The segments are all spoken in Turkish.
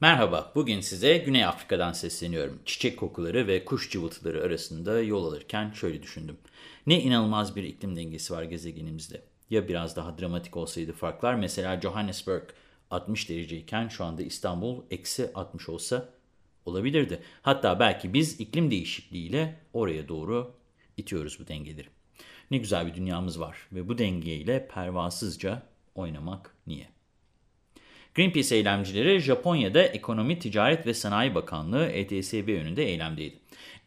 Merhaba, bugün size Güney Afrika'dan sesleniyorum. Çiçek kokuları ve kuş cıvıltıları arasında yol alırken şöyle düşündüm. Ne inanılmaz bir iklim dengesi var gezegenimizde. Ya biraz daha dramatik olsaydı farklar, mesela Johannesburg 60 dereceyken şu anda İstanbul eksi 60 olsa olabilirdi. Hatta belki biz iklim değişikliğiyle oraya doğru itiyoruz bu dengeleri. Ne güzel bir dünyamız var ve bu dengeyle pervasızca oynamak niye? Greenpeace eylemcileri Japonya'da Ekonomi, Ticaret ve Sanayi Bakanlığı ETSB önünde eylemdeydi.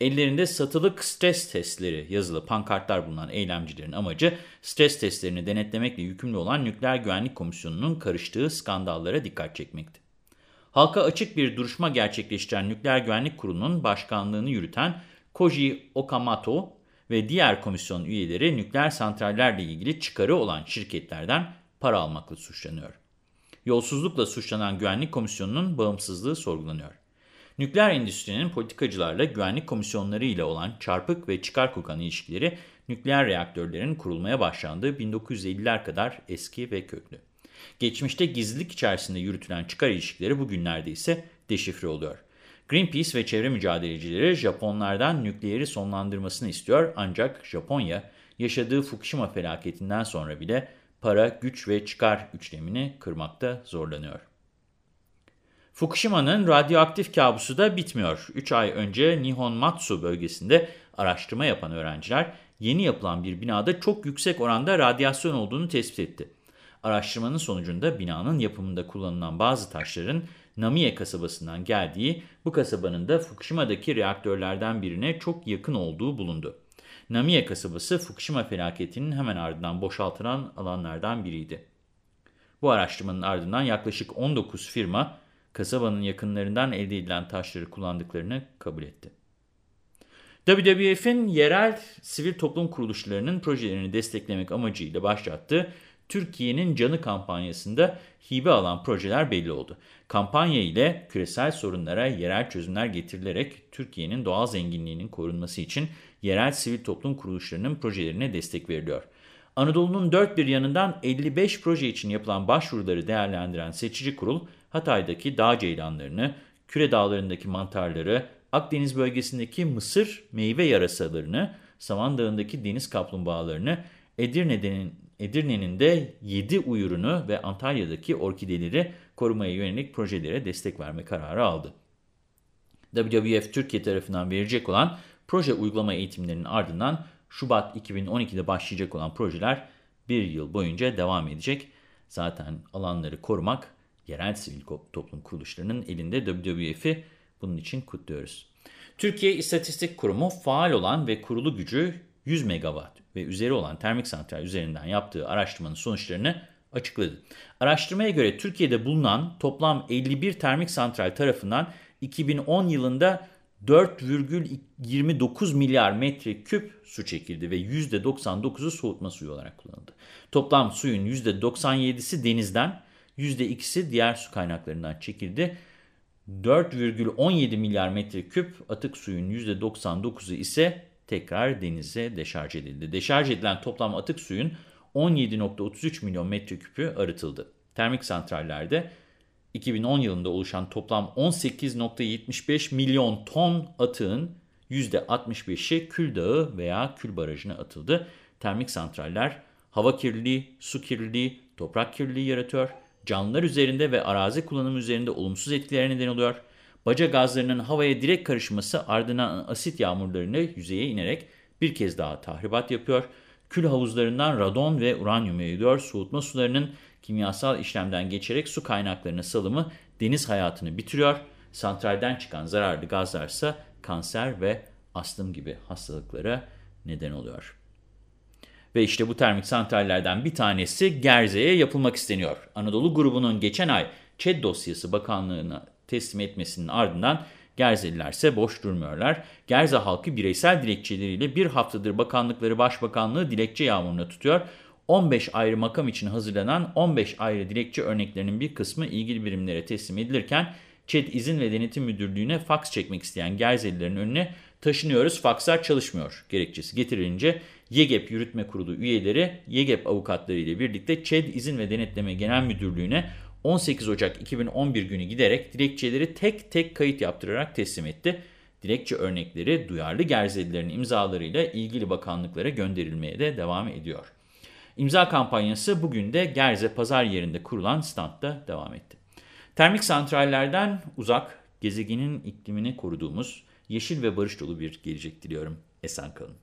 Ellerinde satılık stres testleri yazılı pankartlar bulunan eylemcilerin amacı stres testlerini denetlemekle yükümlü olan Nükleer Güvenlik Komisyonu'nun karıştığı skandallara dikkat çekmekti. Halka açık bir duruşma gerçekleştiren Nükleer Güvenlik Kurulu'nun başkanlığını yürüten Koji Okamoto ve diğer komisyon üyeleri nükleer santrallerle ilgili çıkarı olan şirketlerden para almakla suçlanıyor. Yolsuzlukla suçlanan Güvenlik Komisyonu'nun bağımsızlığı sorgulanıyor. Nükleer endüstrinin politikacılarla güvenlik komisyonları ile olan çarpık ve çıkar kokan ilişkileri nükleer reaktörlerin kurulmaya başlandığı 1950'ler kadar eski ve köklü. Geçmişte gizlilik içerisinde yürütülen çıkar ilişkileri bugünlerde ise deşifre oluyor. Greenpeace ve çevre mücadelecileri Japonlardan nükleeri sonlandırmasını istiyor ancak Japonya yaşadığı Fukushima felaketinden sonra bile para, güç ve çıkar üçlemini kırmakta zorlanıyor. Fukushima'nın radyoaktif kabusu da bitmiyor. 3 ay önce Nihonmatsu bölgesinde araştırma yapan öğrenciler yeni yapılan bir binada çok yüksek oranda radyasyon olduğunu tespit etti. Araştırmanın sonucunda binanın yapımında kullanılan bazı taşların Namie kasabasından geldiği, bu kasabanın da Fukushima'daki reaktörlerden birine çok yakın olduğu bulundu. Namie kasabası Fukushima felaketinin hemen ardından boşaltılan alanlardan biriydi. Bu araştırmanın ardından yaklaşık 19 firma kasabanın yakınlarından elde edilen taşları kullandıklarını kabul etti. WWF'in yerel sivil toplum kuruluşlarının projelerini desteklemek amacıyla başlattığı Türkiye'nin Canı kampanyasında hibe alan projeler belli oldu. Kampanya ile küresel sorunlara yerel çözümler getirilerek Türkiye'nin doğal zenginliğinin korunması için yerel sivil toplum kuruluşlarının projelerine destek veriliyor. Anadolu'nun dört bir yanından 55 proje için yapılan başvuruları değerlendiren seçici kurul, Hatay'daki dağ ceylanlarını, Küre Dağları'ndaki mantarları, Akdeniz bölgesindeki mısır meyve yarasalarını, Saman Dağı'ndaki deniz kaplumbağalarını, Edirne'nin Edirne'nin de 7 uyurunu ve Antalya'daki orkideleri korumaya yönelik projelere destek verme kararı aldı. WWF Türkiye tarafından verecek olan proje uygulama eğitimlerinin ardından Şubat 2012'de başlayacak olan projeler bir yıl boyunca devam edecek. Zaten alanları korumak yerel sivil toplum kuruluşlarının elinde WWF'i bunun için kutluyoruz. Türkiye İstatistik Kurumu faal olan ve kurulu gücü 100 megawatt ve üzeri olan termik santral üzerinden yaptığı araştırmanın sonuçlarını açıkladı. Araştırmaya göre Türkiye'de bulunan toplam 51 termik santral tarafından 2010 yılında 4,29 milyar metreküp su çekildi ve %99'u soğutma suyu olarak kullanıldı. Toplam suyun %97'si denizden, %2'si diğer su kaynaklarından çekildi. 4,17 milyar metreküp atık suyun %99'u ise tekrar denize deşarj edildi. Deşarj edilen toplam atık suyun 17.33 milyon metreküpü arıtıldı. Termik santrallerde 2010 yılında oluşan toplam 18.75 milyon ton atığın %65'i Kül Dağı veya Kül Barajı'na atıldı. Termik santraller hava kirliliği, su kirliliği, toprak kirliliği yaratıyor. Canlılar üzerinde ve arazi kullanımı üzerinde olumsuz etkiler neden oluyor. Baca gazlarının havaya direkt karışması ardından asit yağmurlarını yüzeye inerek bir kez daha tahribat yapıyor. Kül havuzlarından radon ve uranyum yayılıyor. Soğutma sularının kimyasal işlemden geçerek su kaynaklarına salımı deniz hayatını bitiriyor. Santralden çıkan zararlı gazlar ise kanser ve astım gibi hastalıklara neden oluyor. Ve işte bu termik santrallerden bir tanesi Gerze'ye yapılmak isteniyor. Anadolu grubunun geçen ay ÇED dosyası bakanlığına teslim etmesinin ardından Gerzeliler ise boş durmuyorlar. Gerze halkı bireysel dilekçeleriyle bir haftadır bakanlıkları başbakanlığı dilekçe yağmuruna tutuyor. 15 ayrı makam için hazırlanan 15 ayrı dilekçe örneklerinin bir kısmı ilgili birimlere teslim edilirken ÇED İzin ve Denetim Müdürlüğü'ne faks çekmek isteyen Gerzelilerin önüne taşınıyoruz fakslar çalışmıyor gerekçesi getirilince YEGEP Yürütme Kurulu üyeleri YEGEP avukatları ile birlikte ÇED İzin ve Denetleme Genel Müdürlüğü'ne 18 Ocak 2011 günü giderek dilekçeleri tek tek kayıt yaptırarak teslim etti. Dilekçe örnekleri duyarlı Gerzelilerin imzalarıyla ilgili bakanlıklara gönderilmeye de devam ediyor. İmza kampanyası bugün de Gerze pazar yerinde kurulan standta devam etti. Termik santrallerden uzak, gezegenin iklimini koruduğumuz yeşil ve barış dolu bir gelecek diliyorum. Esen kalın.